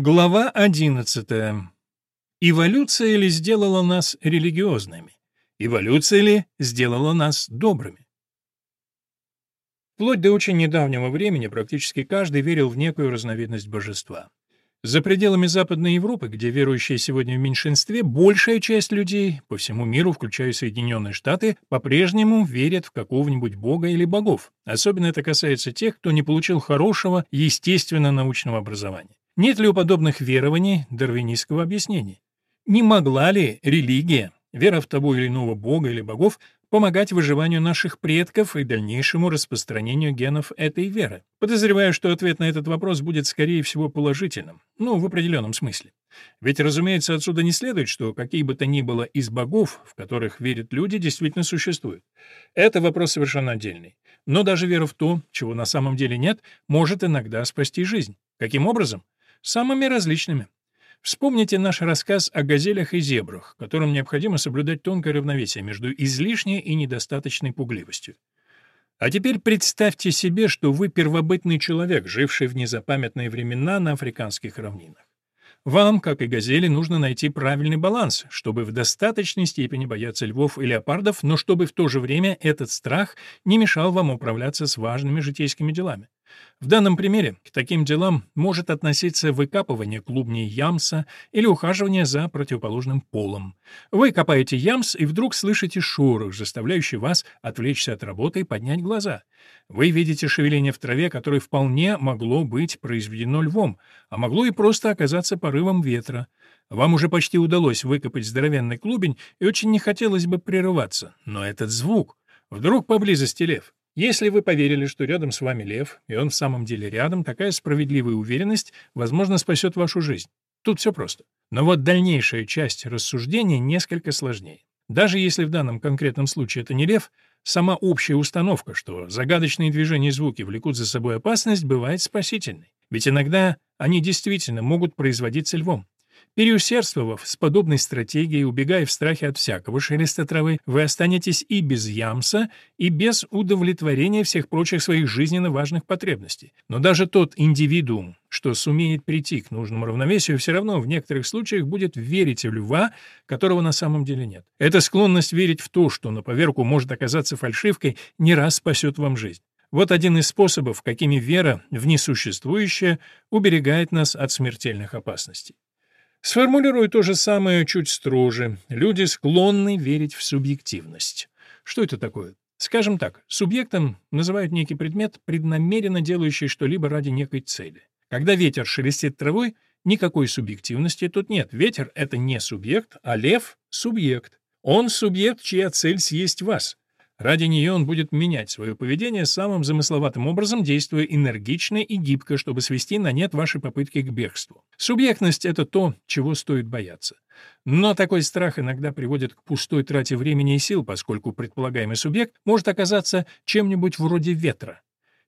Глава 11. Эволюция ли сделала нас религиозными? Эволюция ли сделала нас добрыми? Вплоть до очень недавнего времени практически каждый верил в некую разновидность божества. За пределами Западной Европы, где верующие сегодня в меньшинстве, большая часть людей по всему миру, включая Соединенные Штаты, по-прежнему верят в какого-нибудь бога или богов. Особенно это касается тех, кто не получил хорошего естественно-научного образования. Нет ли у подобных верований дарвинистского объяснения? Не могла ли религия, вера в того или иного бога или богов, помогать выживанию наших предков и дальнейшему распространению генов этой веры? Подозреваю, что ответ на этот вопрос будет, скорее всего, положительным, ну, в определенном смысле. Ведь, разумеется, отсюда не следует, что какие бы то ни было из богов, в которых верят люди, действительно существуют. Это вопрос совершенно отдельный. Но даже вера в то, чего на самом деле нет, может иногда спасти жизнь. Каким образом? Самыми различными. Вспомните наш рассказ о газелях и зебрах, которым необходимо соблюдать тонкое равновесие между излишней и недостаточной пугливостью. А теперь представьте себе, что вы первобытный человек, живший в незапамятные времена на африканских равнинах. Вам, как и газели, нужно найти правильный баланс, чтобы в достаточной степени бояться львов и леопардов, но чтобы в то же время этот страх не мешал вам управляться с важными житейскими делами. В данном примере к таким делам может относиться выкапывание клубней ямса или ухаживание за противоположным полом. Вы копаете ямс и вдруг слышите шорох, заставляющий вас отвлечься от работы и поднять глаза. Вы видите шевеление в траве, которое вполне могло быть произведено львом, а могло и просто оказаться порывом ветра. Вам уже почти удалось выкопать здоровенный клубень, и очень не хотелось бы прерываться. Но этот звук... Вдруг поблизости лев. Если вы поверили, что рядом с вами лев, и он в самом деле рядом, такая справедливая уверенность, возможно, спасет вашу жизнь. Тут все просто. Но вот дальнейшая часть рассуждения несколько сложнее. Даже если в данном конкретном случае это не лев, сама общая установка, что загадочные движения и звуки влекут за собой опасность, бывает спасительной. Ведь иногда они действительно могут производиться львом. Переусердствовав с подобной стратегией, убегая в страхе от всякого шелеста травы, вы останетесь и без ямса, и без удовлетворения всех прочих своих жизненно важных потребностей. Но даже тот индивидуум, что сумеет прийти к нужному равновесию, все равно в некоторых случаях будет верить в льва, которого на самом деле нет. Эта склонность верить в то, что на поверку может оказаться фальшивкой, не раз спасет вам жизнь. Вот один из способов, какими вера в несуществующее уберегает нас от смертельных опасностей. Сформулирую то же самое чуть строже. Люди склонны верить в субъективность. Что это такое? Скажем так, субъектом называют некий предмет, преднамеренно делающий что-либо ради некой цели. Когда ветер шелестит травой, никакой субъективности тут нет. Ветер — это не субъект, а лев — субъект. Он субъект, чья цель съесть вас. Ради нее он будет менять свое поведение самым замысловатым образом, действуя энергично и гибко, чтобы свести на нет ваши попытки к бегству. Субъектность — это то, чего стоит бояться. Но такой страх иногда приводит к пустой трате времени и сил, поскольку предполагаемый субъект может оказаться чем-нибудь вроде ветра.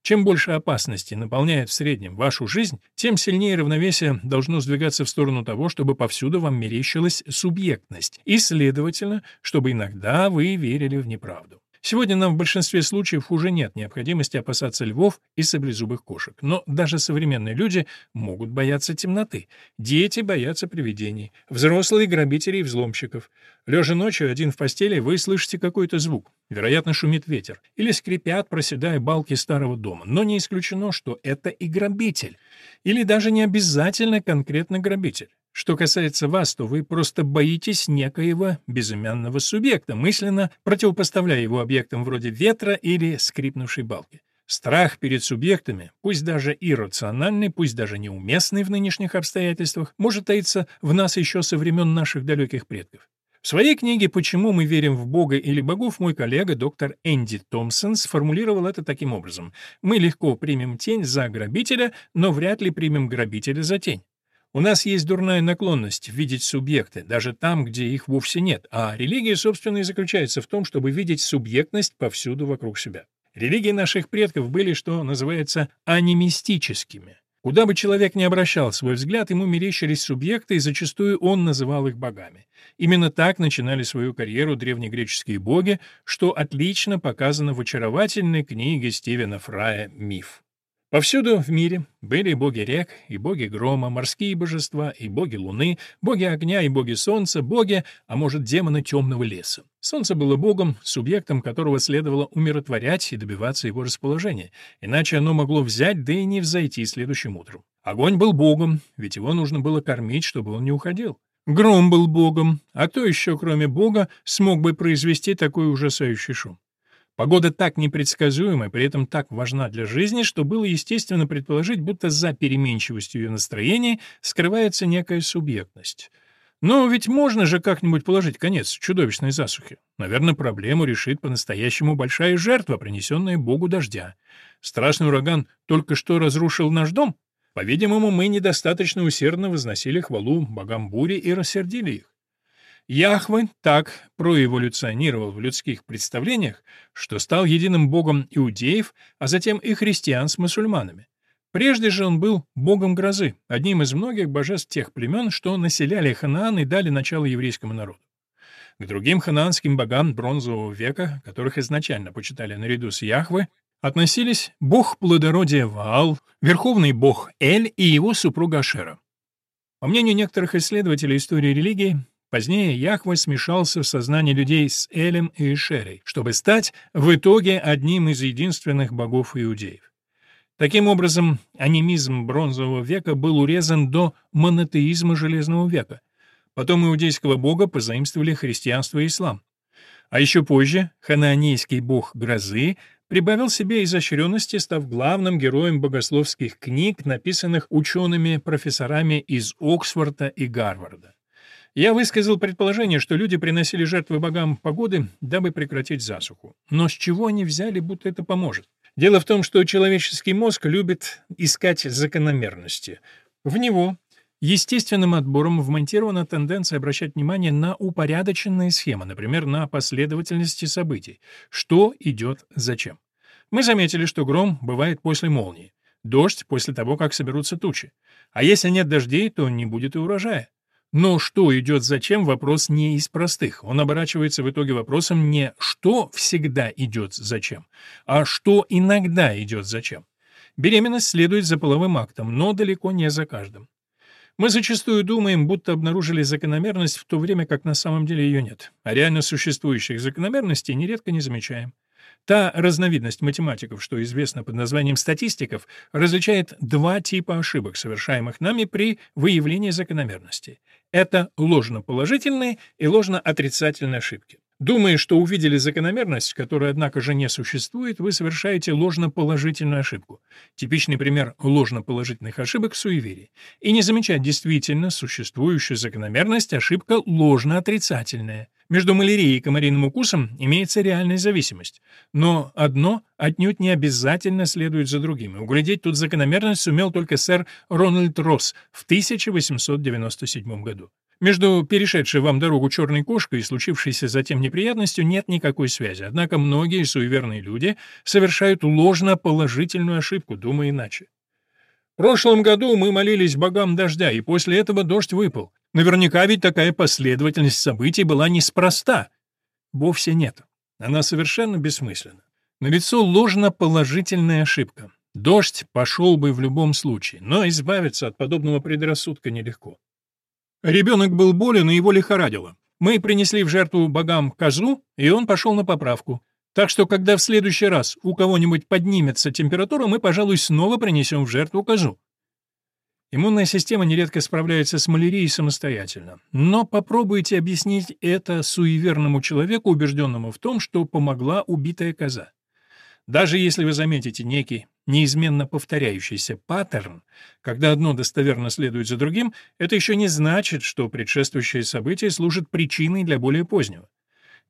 Чем больше опасности наполняет в среднем вашу жизнь, тем сильнее равновесие должно сдвигаться в сторону того, чтобы повсюду вам мерещилась субъектность, и, следовательно, чтобы иногда вы верили в неправду. Сегодня нам в большинстве случаев уже нет необходимости опасаться львов и саблезубых кошек. Но даже современные люди могут бояться темноты. Дети боятся привидений. Взрослые — грабителей и взломщиков. Лежа ночью один в постели, вы слышите какой-то звук. Вероятно, шумит ветер. Или скрипят, проседая балки старого дома. Но не исключено, что это и грабитель. Или даже не обязательно конкретно грабитель. Что касается вас, то вы просто боитесь некоего безымянного субъекта, мысленно противопоставляя его объектам вроде ветра или скрипнувшей балки. Страх перед субъектами, пусть даже иррациональный, пусть даже неуместный в нынешних обстоятельствах, может таиться в нас еще со времен наших далеких предков. В своей книге «Почему мы верим в Бога или богов» мой коллега доктор Энди Томпсон сформулировал это таким образом. «Мы легко примем тень за грабителя, но вряд ли примем грабителя за тень. У нас есть дурная наклонность видеть субъекты, даже там, где их вовсе нет, а религия, собственно, и заключается в том, чтобы видеть субъектность повсюду вокруг себя. Религии наших предков были, что называется, анимистическими. Куда бы человек ни обращал свой взгляд, ему мерещились субъекты, и зачастую он называл их богами. Именно так начинали свою карьеру древнегреческие боги, что отлично показано в очаровательной книге Стивена Фрая «Миф». Повсюду в мире были боги рек и боги грома, морские божества и боги луны, боги огня и боги солнца, боги, а может, демоны темного леса. Солнце было богом, субъектом которого следовало умиротворять и добиваться его расположения, иначе оно могло взять, да и не взойти следующим утром. Огонь был богом, ведь его нужно было кормить, чтобы он не уходил. Гром был богом, а кто еще, кроме бога, смог бы произвести такой ужасающий шум? Погода так непредсказуема и при этом так важна для жизни, что было естественно предположить, будто за переменчивостью ее настроения скрывается некая субъектность. Но ведь можно же как-нибудь положить конец чудовищной засухе. Наверное, проблему решит по-настоящему большая жертва, принесенная богу дождя. Страшный ураган только что разрушил наш дом? По-видимому, мы недостаточно усердно возносили хвалу богам бури и рассердили их. Яхве так проэволюционировал в людских представлениях, что стал единым богом иудеев, а затем и христиан с мусульманами. Прежде же он был богом грозы, одним из многих божеств тех племен, что населяли Ханаан и дали начало еврейскому народу. К другим ханаанским богам бронзового века, которых изначально почитали наряду с Яхве, относились бог плодородия Ваал, верховный бог Эль и его супруга Ашера. По мнению некоторых исследователей истории религии, Позднее Яхве смешался в сознании людей с Элем и Ишерой, чтобы стать в итоге одним из единственных богов иудеев. Таким образом, анимизм бронзового века был урезан до монотеизма железного века. Потом иудейского бога позаимствовали христианство и ислам. А еще позже ханаанейский бог грозы прибавил себе изощренности, став главным героем богословских книг, написанных учеными-профессорами из Оксфорда и Гарварда. Я высказал предположение, что люди приносили жертвы богам погоды, дабы прекратить засуху. Но с чего они взяли, будто это поможет? Дело в том, что человеческий мозг любит искать закономерности. В него естественным отбором вмонтирована тенденция обращать внимание на упорядоченные схемы, например, на последовательности событий. Что идет зачем? Мы заметили, что гром бывает после молнии, дождь после того, как соберутся тучи. А если нет дождей, то не будет и урожая. Но что идет зачем, вопрос не из простых. Он оборачивается в итоге вопросом не «что всегда идет зачем», а «что иногда идет зачем». Беременность следует за половым актом, но далеко не за каждым. Мы зачастую думаем, будто обнаружили закономерность, в то время как на самом деле ее нет, а реально существующих закономерностей нередко не замечаем. Та разновидность математиков, что известна под названием статистиков, различает два типа ошибок, совершаемых нами при выявлении закономерности. Это ложноположительные и ложноотрицательные ошибки. Думая, что увидели закономерность, которая, однако же, не существует, вы совершаете ложноположительную ошибку. Типичный пример ложноположительных ошибок — суеверие. И не замечать действительно существующую закономерность — ошибка ложноотрицательная. Между малярией и комариным укусом имеется реальная зависимость. Но одно отнюдь не обязательно следует за другим. И углядеть тут закономерность сумел только сэр Рональд Росс в 1897 году. Между перешедшей вам дорогу черной кошкой и случившейся затем неприятностью нет никакой связи, однако многие суеверные люди совершают ложно-положительную ошибку, думая иначе. В прошлом году мы молились богам дождя, и после этого дождь выпал. Наверняка ведь такая последовательность событий была неспроста. Вовсе нет. Она совершенно бессмысленна. Налицо ложно-положительная ошибка. Дождь пошел бы в любом случае, но избавиться от подобного предрассудка нелегко. Ребенок был болен, и его лихорадило. Мы принесли в жертву богам козу, и он пошел на поправку. Так что, когда в следующий раз у кого-нибудь поднимется температура, мы, пожалуй, снова принесем в жертву козу. Иммунная система нередко справляется с малярией самостоятельно. Но попробуйте объяснить это суеверному человеку, убежденному в том, что помогла убитая коза. Даже если вы заметите некий неизменно повторяющийся паттерн, когда одно достоверно следует за другим, это еще не значит, что предшествующее событие служит причиной для более позднего.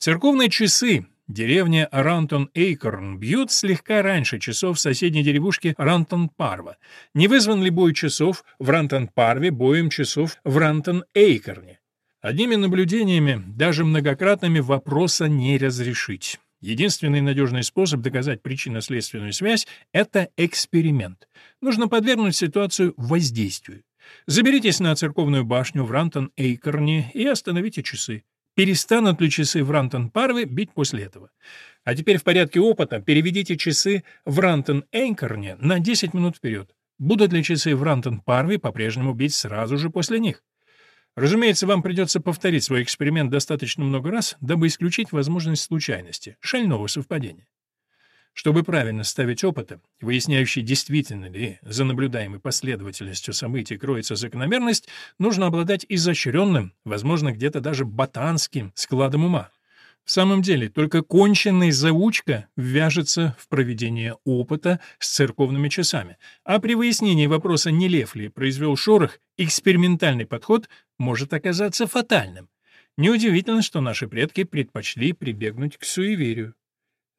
Церковные часы деревни Рантон-Эйкорн бьют слегка раньше часов в соседней деревушке Рантон-Парва. Не вызван ли бой часов в Рантон-Парве боем часов в Рантон-Эйкорне? Одними наблюдениями, даже многократными, вопроса не разрешить. Единственный надежный способ доказать причинно-следственную связь — это эксперимент. Нужно подвергнуть ситуацию воздействию. Заберитесь на церковную башню в Рантон-Эйкорне и остановите часы. Перестанут ли часы в Рантон-Парве бить после этого? А теперь в порядке опыта переведите часы в Рантон-Эйнкорне на 10 минут вперед. Будут ли часы в Рантон-Парве по-прежнему бить сразу же после них? Разумеется, вам придется повторить свой эксперимент достаточно много раз, дабы исключить возможность случайности, шального совпадения. Чтобы правильно ставить опыты, выясняющие, действительно ли за наблюдаемой последовательностью событий кроется закономерность, нужно обладать изощренным, возможно, где-то даже ботанским складом ума. В самом деле, только конченный заучка вяжется в проведение опыта с церковными часами, а при выяснении вопроса, не лев ли произвел шорох, экспериментальный подход может оказаться фатальным. Неудивительно, что наши предки предпочли прибегнуть к суеверию.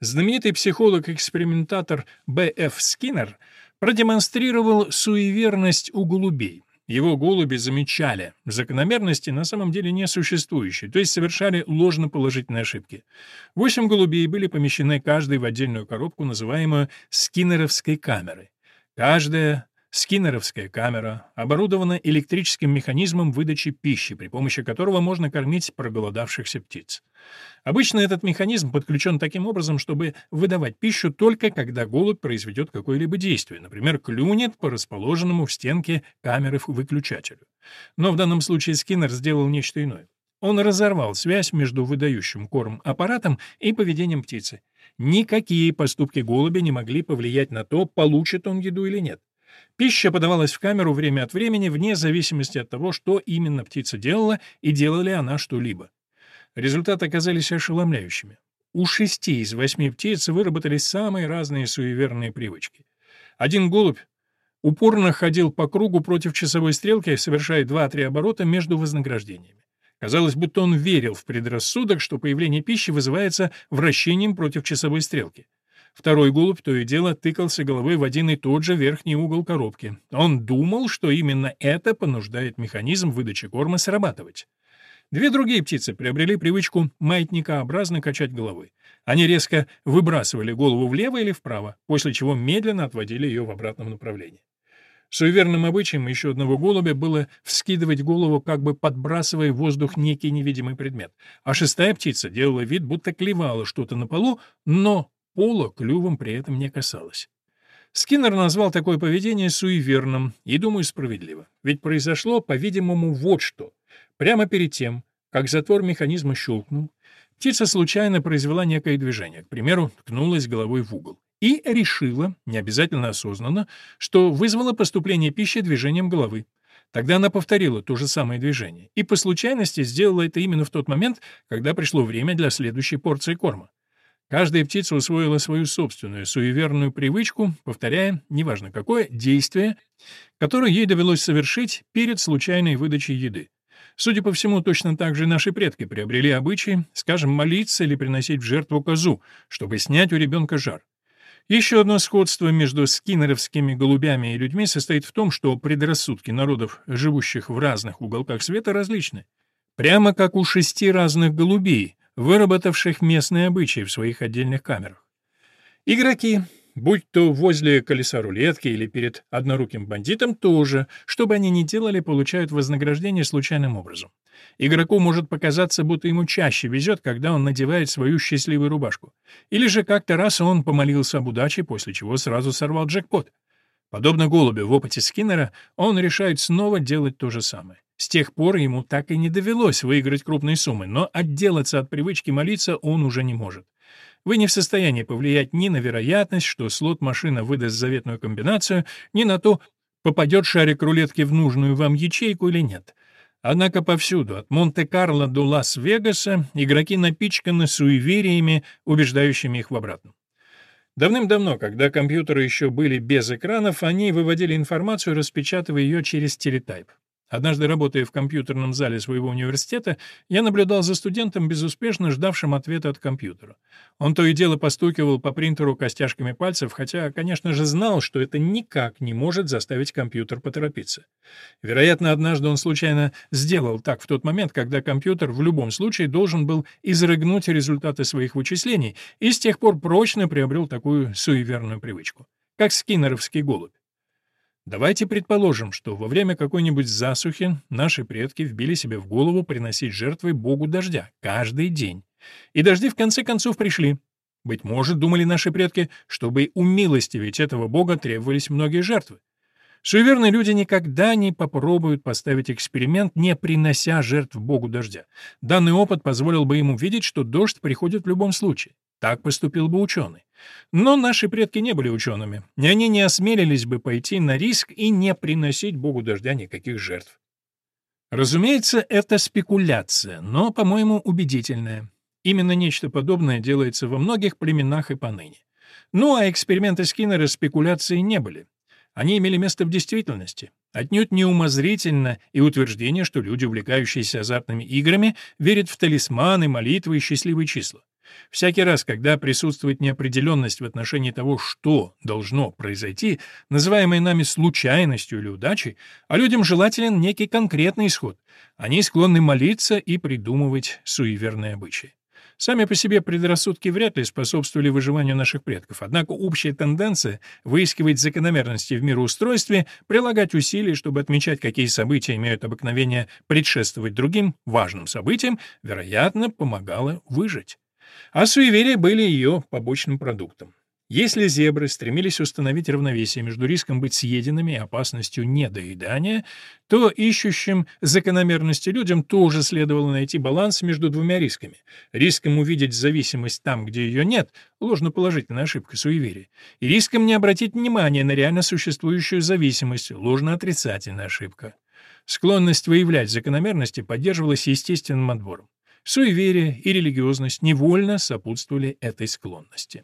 Знаменитый психолог-экспериментатор Б.Ф. Скиннер продемонстрировал суеверность у голубей. Его голуби замечали закономерности, на самом деле не существующие, то есть совершали ложноположительные ошибки. Восемь голубей были помещены каждый в отдельную коробку, называемую «скиннеровской камерой». Каждая Скиннеровская камера оборудована электрическим механизмом выдачи пищи, при помощи которого можно кормить проголодавшихся птиц. Обычно этот механизм подключен таким образом, чтобы выдавать пищу только когда голубь произведет какое-либо действие, например, клюнет по расположенному в стенке камеры выключателю. Но в данном случае Скиннер сделал нечто иное. Он разорвал связь между выдающим корм аппаратом и поведением птицы. Никакие поступки голубя не могли повлиять на то, получит он еду или нет. Пища подавалась в камеру время от времени вне зависимости от того, что именно птица делала и делала ли она что-либо. Результаты оказались ошеломляющими. У шести из восьми птиц выработались самые разные суеверные привычки. Один голубь упорно ходил по кругу против часовой стрелки, совершая два-три оборота между вознаграждениями. Казалось, будто он верил в предрассудок, что появление пищи вызывается вращением против часовой стрелки. Второй голубь то и дело тыкался головой в один и тот же верхний угол коробки. Он думал, что именно это понуждает механизм выдачи корма срабатывать. Две другие птицы приобрели привычку маятникообразно качать головой. Они резко выбрасывали голову влево или вправо, после чего медленно отводили ее в обратном направлении. Суеверным обычаем еще одного голубя было вскидывать голову, как бы подбрасывая в воздух некий невидимый предмет, а шестая птица делала вид, будто клевала что-то на полу, но Пола клювом при этом не касалось. Скиннер назвал такое поведение суеверным и, думаю, справедливо. Ведь произошло, по-видимому, вот что. Прямо перед тем, как затвор механизма щелкнул, птица случайно произвела некое движение, к примеру, ткнулась головой в угол, и решила, не обязательно осознанно, что вызвало поступление пищи движением головы. Тогда она повторила то же самое движение, и по случайности сделала это именно в тот момент, когда пришло время для следующей порции корма. Каждая птица усвоила свою собственную суеверную привычку, повторяя, неважно какое, действие, которое ей довелось совершить перед случайной выдачей еды. Судя по всему, точно так же наши предки приобрели обычаи, скажем, молиться или приносить в жертву козу, чтобы снять у ребенка жар. Еще одно сходство между скиннеровскими голубями и людьми состоит в том, что предрассудки народов, живущих в разных уголках света, различны. Прямо как у шести разных голубей, выработавших местные обычаи в своих отдельных камерах. Игроки, будь то возле колеса рулетки или перед одноруким бандитом, тоже, что бы они ни делали, получают вознаграждение случайным образом. Игроку может показаться, будто ему чаще везет, когда он надевает свою счастливую рубашку. Или же как-то раз он помолился об удаче, после чего сразу сорвал джекпот. Подобно голубю в опыте Скиннера, он решает снова делать то же самое. С тех пор ему так и не довелось выиграть крупные суммы, но отделаться от привычки молиться он уже не может. Вы не в состоянии повлиять ни на вероятность, что слот-машина выдаст заветную комбинацию, ни на то, попадет шарик рулетки в нужную вам ячейку или нет. Однако повсюду, от Монте-Карло до Лас-Вегаса, игроки напичканы суевериями, убеждающими их в обратном. Давным-давно, когда компьютеры еще были без экранов, они выводили информацию, распечатывая ее через телетайп. Однажды, работая в компьютерном зале своего университета, я наблюдал за студентом, безуспешно ждавшим ответа от компьютера. Он то и дело постукивал по принтеру костяшками пальцев, хотя, конечно же, знал, что это никак не может заставить компьютер поторопиться. Вероятно, однажды он случайно сделал так в тот момент, когда компьютер в любом случае должен был изрыгнуть результаты своих вычислений, и с тех пор прочно приобрел такую суеверную привычку, как скиннеровский голубь. Давайте предположим, что во время какой-нибудь засухи наши предки вбили себе в голову приносить жертвы богу дождя каждый день. И дожди в конце концов пришли. Быть может, думали наши предки, чтобы умилостивить этого бога требовались многие жертвы. Суеверные люди никогда не попробуют поставить эксперимент, не принося жертв богу дождя. Данный опыт позволил бы им увидеть, что дождь приходит в любом случае. Так поступил бы ученый. Но наши предки не были учеными, и они не осмелились бы пойти на риск и не приносить богу дождя никаких жертв. Разумеется, это спекуляция, но, по-моему, убедительная. Именно нечто подобное делается во многих племенах и поныне. Ну а эксперименты Скиннера спекуляции не были. Они имели место в действительности. Отнюдь не умозрительно и утверждение, что люди, увлекающиеся азартными играми, верят в талисманы, молитвы и счастливые числа. Всякий раз, когда присутствует неопределенность в отношении того, что должно произойти, называемой нами случайностью или удачей, а людям желателен некий конкретный исход. Они склонны молиться и придумывать суеверные обычаи. Сами по себе предрассудки вряд ли способствовали выживанию наших предков, однако общая тенденция выискивать закономерности в мироустройстве, прилагать усилия, чтобы отмечать, какие события имеют обыкновение предшествовать другим важным событиям, вероятно, помогала выжить. А суеверия были ее побочным продуктом. Если зебры стремились установить равновесие между риском быть съеденными и опасностью недоедания, то ищущим закономерности людям тоже следовало найти баланс между двумя рисками. Риском увидеть зависимость там, где ее нет, ложноположительная ошибка суеверия, и риском не обратить внимания на реально существующую зависимость, ложноотрицательная ошибка. Склонность выявлять закономерности поддерживалась естественным отбором. Суеверие и религиозность невольно сопутствовали этой склонности.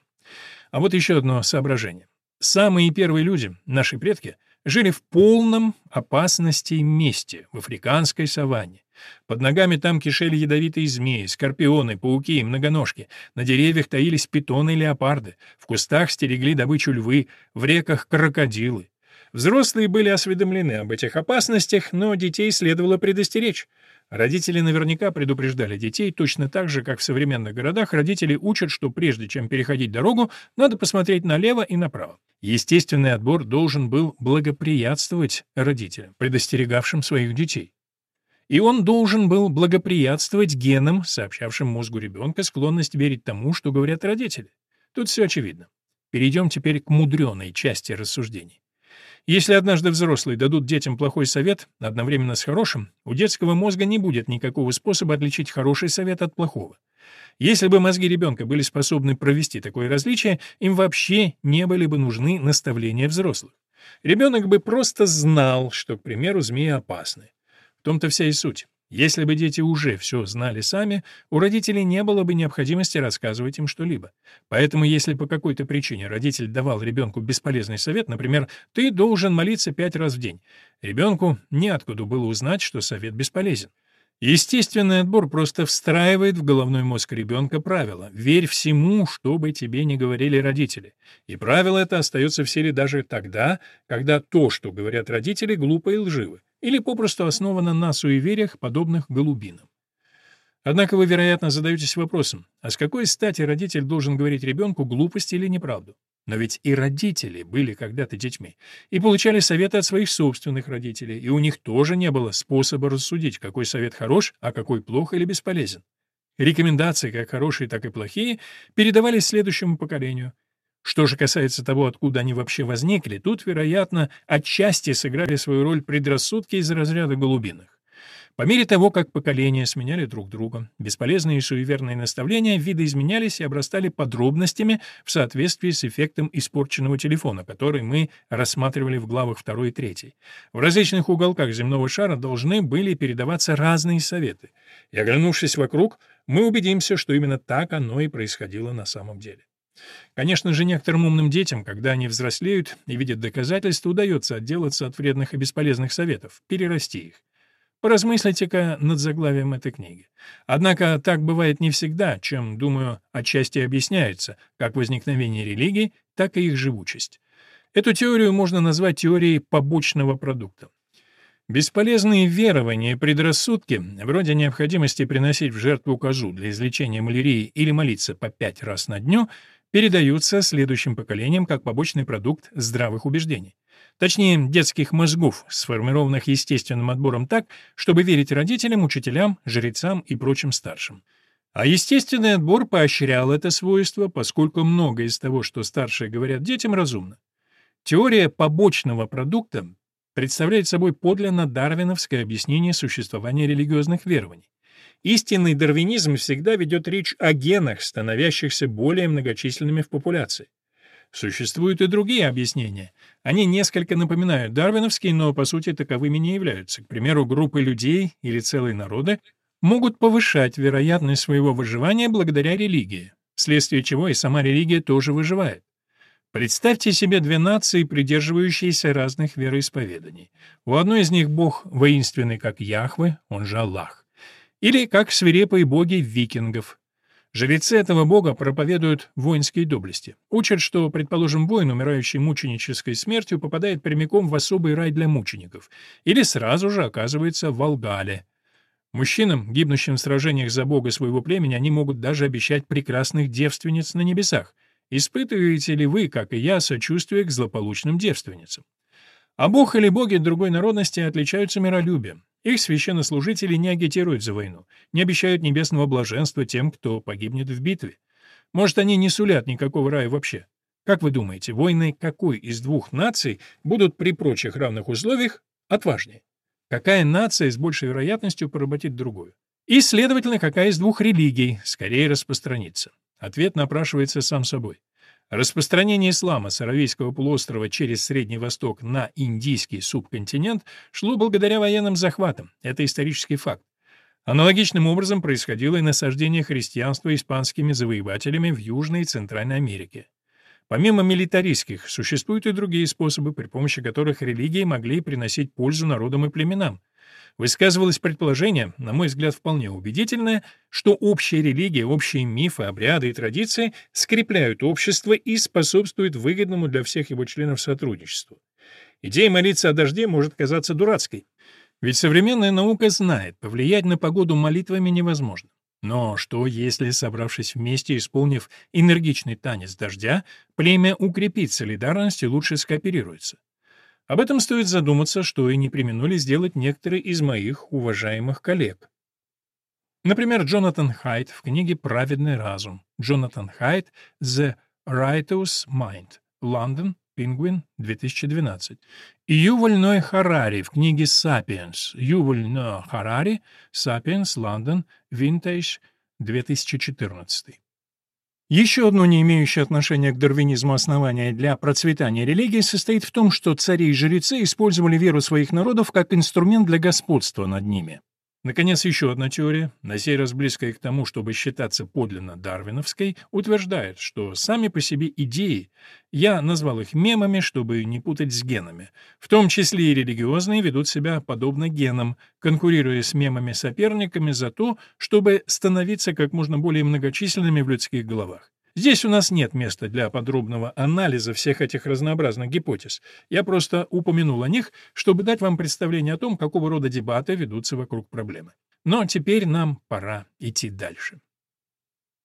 А вот еще одно соображение. Самые первые люди, наши предки, жили в полном опасности месте, в африканской саванне. Под ногами там кишели ядовитые змеи, скорпионы, пауки и многоножки. На деревьях таились питоны и леопарды. В кустах стерегли добычу львы, в реках крокодилы. Взрослые были осведомлены об этих опасностях, но детей следовало предостеречь. Родители наверняка предупреждали детей точно так же, как в современных городах родители учат, что прежде чем переходить дорогу, надо посмотреть налево и направо. Естественный отбор должен был благоприятствовать родителям, предостерегавшим своих детей. И он должен был благоприятствовать генам, сообщавшим мозгу ребенка склонность верить тому, что говорят родители. Тут все очевидно. Перейдем теперь к мудреной части рассуждений. Если однажды взрослые дадут детям плохой совет, одновременно с хорошим, у детского мозга не будет никакого способа отличить хороший совет от плохого. Если бы мозги ребенка были способны провести такое различие, им вообще не были бы нужны наставления взрослых. Ребенок бы просто знал, что, к примеру, змеи опасны. В том-то вся и суть. Если бы дети уже все знали сами, у родителей не было бы необходимости рассказывать им что-либо. Поэтому если по какой-то причине родитель давал ребенку бесполезный совет, например, «ты должен молиться пять раз в день», ребенку неоткуда было узнать, что совет бесполезен. Естественный отбор просто встраивает в головной мозг ребенка правило «верь всему, что бы тебе ни говорили родители». И правило это остается в силе даже тогда, когда то, что говорят родители, глупо и лживо или попросту основана на суевериях, подобных голубинам. Однако вы, вероятно, задаетесь вопросом, а с какой стати родитель должен говорить ребенку глупости или неправду? Но ведь и родители были когда-то детьми и получали советы от своих собственных родителей, и у них тоже не было способа рассудить, какой совет хорош, а какой плох или бесполезен. Рекомендации, как хорошие, так и плохие, передавались следующему поколению, что же касается того, откуда они вообще возникли, тут, вероятно, отчасти сыграли свою роль предрассудки из разряда голубиных. По мере того, как поколения сменяли друг друга, бесполезные и суеверные наставления видоизменялись и обрастали подробностями в соответствии с эффектом испорченного телефона, который мы рассматривали в главах 2 и 3. В различных уголках земного шара должны были передаваться разные советы. И оглянувшись вокруг, мы убедимся, что именно так оно и происходило на самом деле. Конечно же, некоторым умным детям, когда они взрослеют и видят доказательства, удается отделаться от вредных и бесполезных советов, перерасти их. Поразмыслите-ка над заглавием этой книги. Однако так бывает не всегда, чем, думаю, отчасти объясняется как возникновение религий, так и их живучесть. Эту теорию можно назвать теорией побочного продукта. Бесполезные верования и предрассудки, вроде необходимости приносить в жертву козу для излечения малярии или молиться по пять раз на дню — передаются следующим поколениям как побочный продукт здравых убеждений. точнее, детских мозгов, сформированных естественным отбором так, чтобы верить родителям, учителям, жрецам и прочим старшим. А естественный отбор поощрял это свойство, поскольку многое из того, что старшие говорят детям, разумно. Теория побочного продукта представляет собой подлинно дарвиновское объяснение существования религиозных верований. Истинный дарвинизм всегда ведет речь о генах, становящихся более многочисленными в популяции. Существуют и другие объяснения. Они несколько напоминают дарвиновские, но по сути таковыми не являются. К примеру, группы людей или целые народы могут повышать вероятность своего выживания благодаря религии, вследствие чего и сама религия тоже выживает. Представьте себе две нации, придерживающиеся разных вероисповеданий. У одной из них бог воинственный, как Яхве, он же Аллах, или как свирепые боги викингов. Жрецы этого бога проповедуют воинские доблести. Учат, что, предположим, воин, умирающий мученической смертью, попадает прямиком в особый рай для мучеников, или сразу же оказывается в Алгале. Мужчинам, гибнущим в сражениях за бога своего племени, они могут даже обещать прекрасных девственниц на небесах. Испытываете ли вы, как и я, сочувствие к злополучным девственницам? А бог или боги другой народности отличаются миролюбием. Их священнослужители не агитируют за войну, не обещают небесного блаженства тем, кто погибнет в битве. Может, они не сулят никакого рая вообще. Как вы думаете, войны какой из двух наций будут при прочих равных условиях отважнее? Какая нация с большей вероятностью поработит другую? И, следовательно, какая из двух религий скорее распространится? Ответ напрашивается сам собой. Распространение ислама с Аравийского полуострова через Средний Восток на индийский субконтинент шло благодаря военным захватам. Это исторический факт. Аналогичным образом происходило и насаждение христианства испанскими завоевателями в Южной и Центральной Америке. Помимо милитаристских, существуют и другие способы, при помощи которых религии могли приносить пользу народам и племенам. Высказывалось предположение, на мой взгляд, вполне убедительное, что общая религия, общие мифы, обряды и традиции скрепляют общество и способствуют выгодному для всех его членов сотрудничеству. Идея молиться о дожде может казаться дурацкой. Ведь современная наука знает, повлиять на погоду молитвами невозможно. Но что, если, собравшись вместе, исполнив энергичный танец дождя, племя укрепит солидарность и лучше скооперируется? Об этом стоит задуматься, что и не применули сделать некоторые из моих уважаемых коллег. Например, Джонатан Хайт в книге «Праведный разум». Джонатан Хайт «The Righteous Mind». Лондон, Penguin, 2012. И Юваль Ной Харари в книге «Сапиенс». Юваль Ной Харари, «Sapiens», Лондон, Vintage, 2014. Еще одно не имеющее отношения к дарвинизму основание для процветания религии состоит в том, что цари и жрецы использовали веру своих народов как инструмент для господства над ними. Наконец, еще одна теория, на сей раз близкая к тому, чтобы считаться подлинно дарвиновской, утверждает, что сами по себе идеи, я назвал их мемами, чтобы не путать с генами, в том числе и религиозные ведут себя подобно генам, конкурируя с мемами-соперниками за то, чтобы становиться как можно более многочисленными в людских головах. Здесь у нас нет места для подробного анализа всех этих разнообразных гипотез. Я просто упомянул о них, чтобы дать вам представление о том, какого рода дебаты ведутся вокруг проблемы. Но теперь нам пора идти дальше.